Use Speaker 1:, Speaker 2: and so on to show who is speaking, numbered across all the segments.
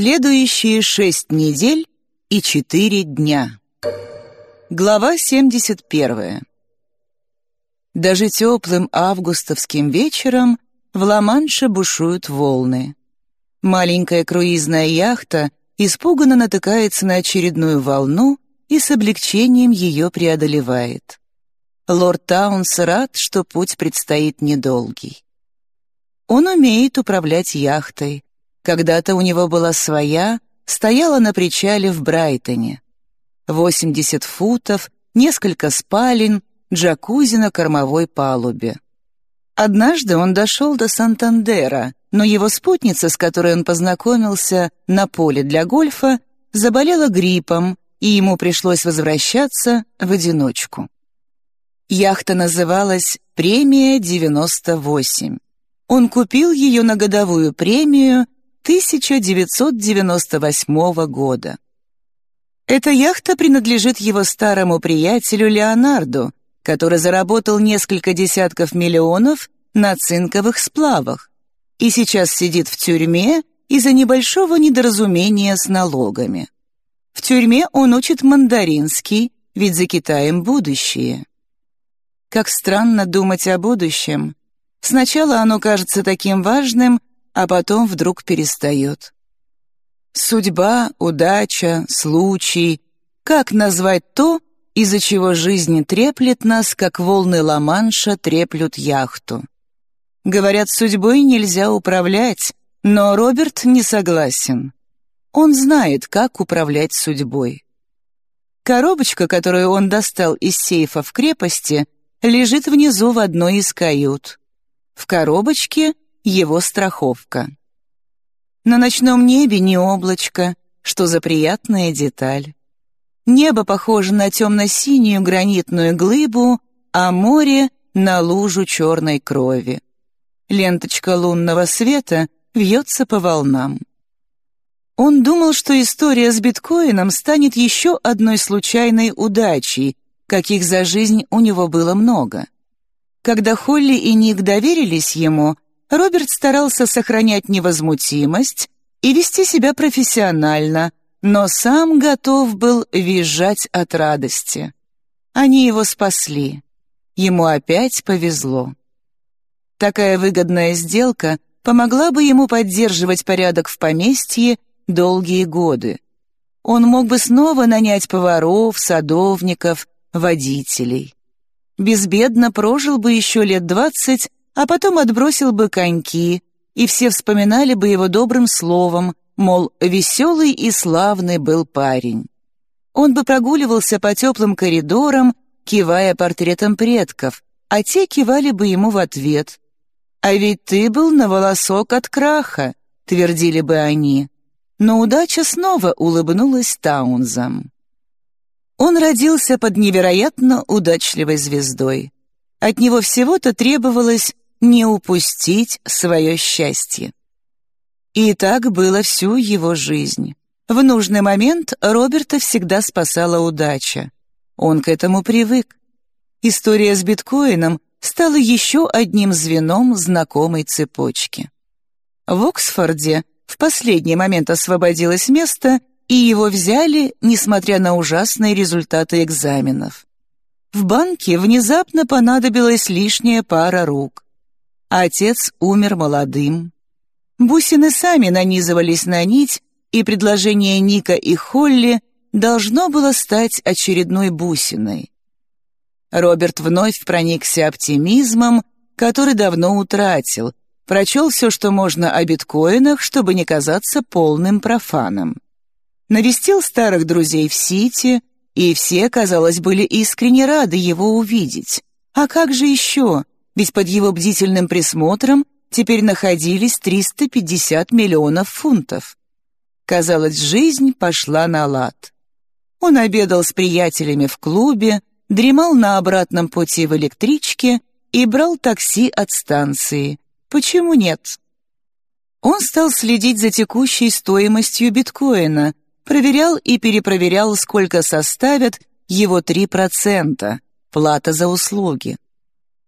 Speaker 1: Следующие шесть недель и четыре дня. Глава 71. Даже теплым августовским вечером в Ла-Манше бушуют волны. Маленькая круизная яхта испуганно натыкается на очередную волну и с облегчением ее преодолевает. Лорд Таунс рад, что путь предстоит недолгий. Он умеет управлять яхтой. Когда-то у него была своя, стояла на причале в Брайтоне. 80 футов, несколько спален, джакузи на кормовой палубе. Однажды он дошел до Сантандера, но его спутница, с которой он познакомился на поле для гольфа, заболела гриппом, и ему пришлось возвращаться в одиночку. Яхта называлась «Премия-98». Он купил ее на годовую премию 1998 года. Эта яхта принадлежит его старому приятелю Леонарду, который заработал несколько десятков миллионов на цинковых сплавах и сейчас сидит в тюрьме из-за небольшого недоразумения с налогами. В тюрьме он учит мандаринский, ведь за Китаем будущее. Как странно думать о будущем. Сначала оно кажется таким важным, а потом вдруг перестает. Судьба, удача, случай. Как назвать то, из-за чего жизнь треплет нас, как волны Ла-Манша треплют яхту? Говорят, судьбой нельзя управлять, но Роберт не согласен. Он знает, как управлять судьбой. Коробочка, которую он достал из сейфа в крепости, лежит внизу в одной из кают. В коробочке его страховка. На ночном небе не облачко, что за приятная деталь. Небо похоже на темно-синюю гранитную глыбу, а море — на лужу черной крови. Ленточка лунного света вьется по волнам. Он думал, что история с биткоином станет еще одной случайной удачей, каких за жизнь у него было много. Когда Холли и Ник доверились ему, Роберт старался сохранять невозмутимость и вести себя профессионально, но сам готов был визжать от радости. Они его спасли. Ему опять повезло. Такая выгодная сделка помогла бы ему поддерживать порядок в поместье долгие годы. Он мог бы снова нанять поваров, садовников, водителей. Безбедно прожил бы еще лет двадцать а потом отбросил бы коньки, и все вспоминали бы его добрым словом, мол, веселый и славный был парень. Он бы прогуливался по теплым коридорам, кивая портретам предков, а те кивали бы ему в ответ. «А ведь ты был на волосок от краха», — твердили бы они. Но удача снова улыбнулась Таунзам. Он родился под невероятно удачливой звездой. От него всего-то требовалось не упустить свое счастье. И так было всю его жизнь. В нужный момент Роберта всегда спасала удача. Он к этому привык. История с биткоином стала еще одним звеном знакомой цепочки. В Оксфорде в последний момент освободилось место, и его взяли, несмотря на ужасные результаты экзаменов. В банке внезапно понадобилась лишняя пара рук отец умер молодым. Бусины сами нанизывались на нить, и предложение Ника и Холли должно было стать очередной бусиной. Роберт вновь проникся оптимизмом, который давно утратил, прочел все, что можно о биткоинах, чтобы не казаться полным профаном. Навестил старых друзей в Сити, и все, казалось, были искренне рады его увидеть. А как же еще? ведь под его бдительным присмотром теперь находились 350 миллионов фунтов. Казалось, жизнь пошла на лад. Он обедал с приятелями в клубе, дремал на обратном пути в электричке и брал такси от станции. Почему нет? Он стал следить за текущей стоимостью биткоина, проверял и перепроверял, сколько составят его 3%, плата за услуги.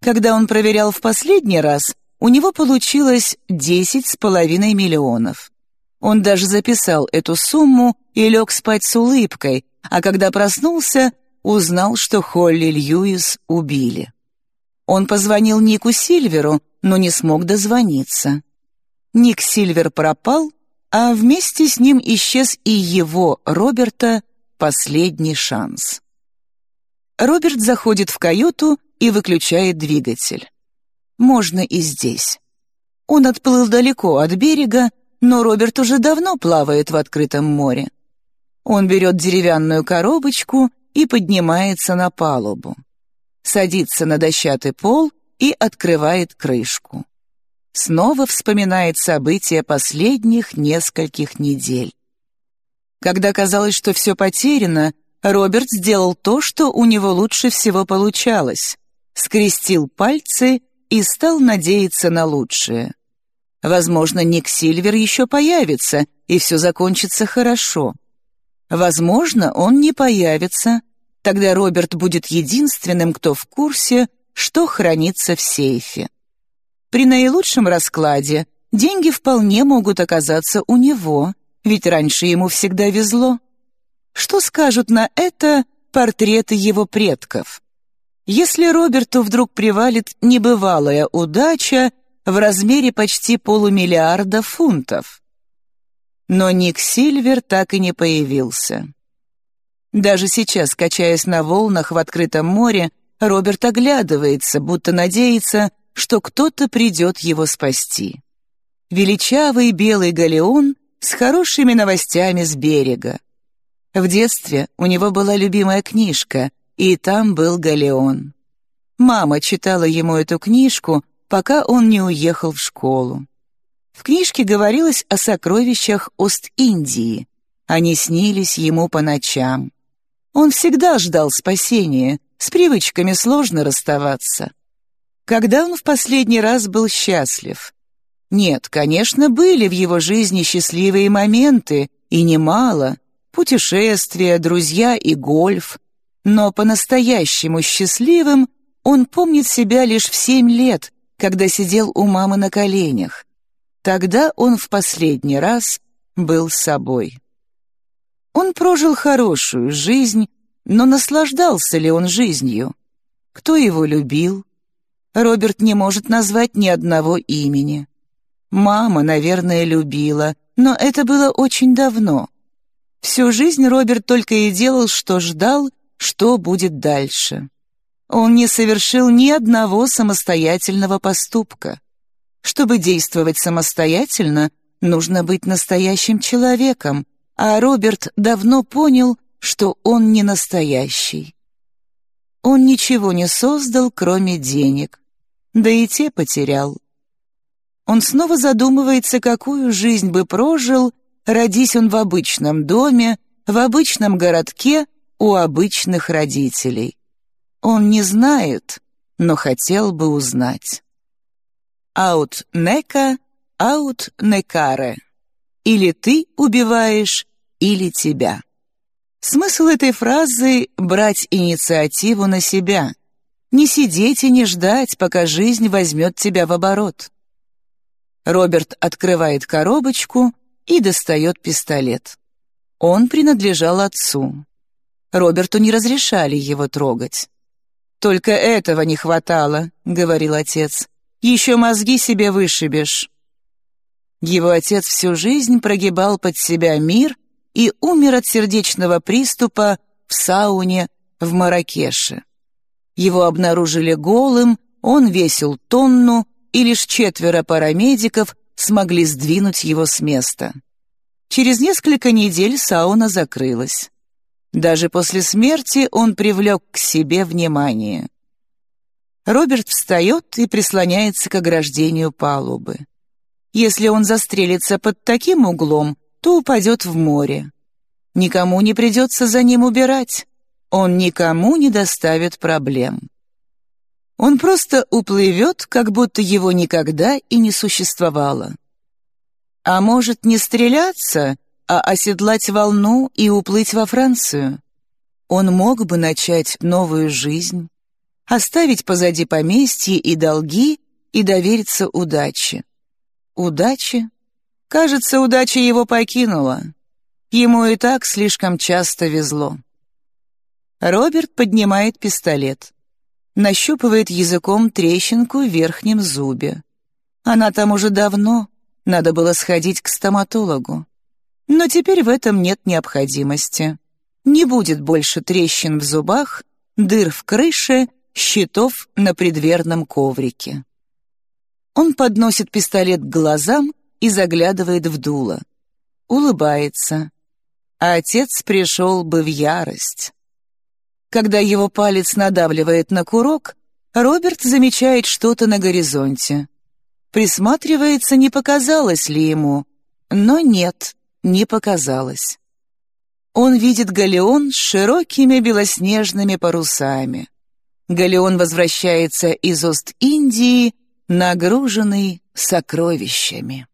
Speaker 1: Когда он проверял в последний раз, у него получилось 10,5 миллионов. Он даже записал эту сумму и лег спать с улыбкой, а когда проснулся, узнал, что Холли Льюис убили. Он позвонил Нику Сильверу, но не смог дозвониться. Ник Сильвер пропал, а вместе с ним исчез и его, Роберта, последний шанс. Роберт заходит в каюту и выключает двигатель. Можно и здесь. Он отплыл далеко от берега, но Роберт уже давно плавает в открытом море. Он берет деревянную коробочку и поднимается на палубу. Садится на дощатый пол и открывает крышку. Снова вспоминает события последних нескольких недель. Когда казалось, что все потеряно, Роберт сделал то, что у него лучше всего получалось. Скрестил пальцы и стал надеяться на лучшее. Возможно, Ник Сильвер еще появится, и все закончится хорошо. Возможно, он не появится. Тогда Роберт будет единственным, кто в курсе, что хранится в сейфе. При наилучшем раскладе деньги вполне могут оказаться у него, ведь раньше ему всегда везло. Что скажут на это портреты его предков? Если Роберту вдруг привалит небывалая удача в размере почти полумиллиарда фунтов, но Ник Сильвер так и не появился. Даже сейчас, качаясь на волнах в открытом море, Роберт оглядывается, будто надеется, что кто-то придет его спасти. Величавый белый галеон с хорошими новостями с берега. В детстве у него была любимая книжка, и там был галеон. Мама читала ему эту книжку, пока он не уехал в школу. В книжке говорилось о сокровищах Ост-Индии. Они снились ему по ночам. Он всегда ждал спасения, с привычками сложно расставаться. Когда он в последний раз был счастлив? Нет, конечно, были в его жизни счастливые моменты, и немало. Путешествия, друзья и гольф. Но по-настоящему счастливым он помнит себя лишь в семь лет, когда сидел у мамы на коленях. Тогда он в последний раз был собой. Он прожил хорошую жизнь, но наслаждался ли он жизнью? Кто его любил? Роберт не может назвать ни одного имени. Мама, наверное, любила, но это было очень давно. Всю жизнь Роберт только и делал, что ждал, что будет дальше. Он не совершил ни одного самостоятельного поступка. Чтобы действовать самостоятельно, нужно быть настоящим человеком, а Роберт давно понял, что он не настоящий. Он ничего не создал, кроме денег, да и те потерял. Он снова задумывается, какую жизнь бы прожил, родись он в обычном доме, в обычном городке, у обычных родителей. Он не знает, но хотел бы узнать. Аут нека, аут некаре. Или ты убиваешь, или тебя. Смысл этой фразы — брать инициативу на себя. Не сидеть и не ждать, пока жизнь возьмет тебя в оборот. Роберт открывает коробочку и достает пистолет. Он принадлежал отцу. Роберту не разрешали его трогать. «Только этого не хватало», — говорил отец. Еще мозги себе вышибешь». Его отец всю жизнь прогибал под себя мир и умер от сердечного приступа в сауне в Маракеше. Его обнаружили голым, он весил тонну, и лишь четверо парамедиков смогли сдвинуть его с места. Через несколько недель сауна закрылась. Даже после смерти он привлек к себе внимание. Роберт встает и прислоняется к ограждению палубы. Если он застрелится под таким углом, то упадет в море. Никому не придется за ним убирать. Он никому не доставит проблем. Он просто уплывет, как будто его никогда и не существовало. А может, не стреляться, а оседлать волну и уплыть во Францию? Он мог бы начать новую жизнь, оставить позади поместье и долги и довериться удаче. Удаче? Кажется, удача его покинула. Ему и так слишком часто везло. Роберт поднимает пистолет. Нащупывает языком трещинку в верхнем зубе. Она там уже давно, надо было сходить к стоматологу. Но теперь в этом нет необходимости. Не будет больше трещин в зубах, дыр в крыше, щитов на предверном коврике. Он подносит пистолет к глазам и заглядывает в дуло. Улыбается. А отец пришел бы в ярость. Когда его палец надавливает на курок, Роберт замечает что-то на горизонте. Присматривается, не показалось ли ему, но нет, не показалось. Он видит галеон с широкими белоснежными парусами. Галеон возвращается из Ост-Индии, нагруженный сокровищами.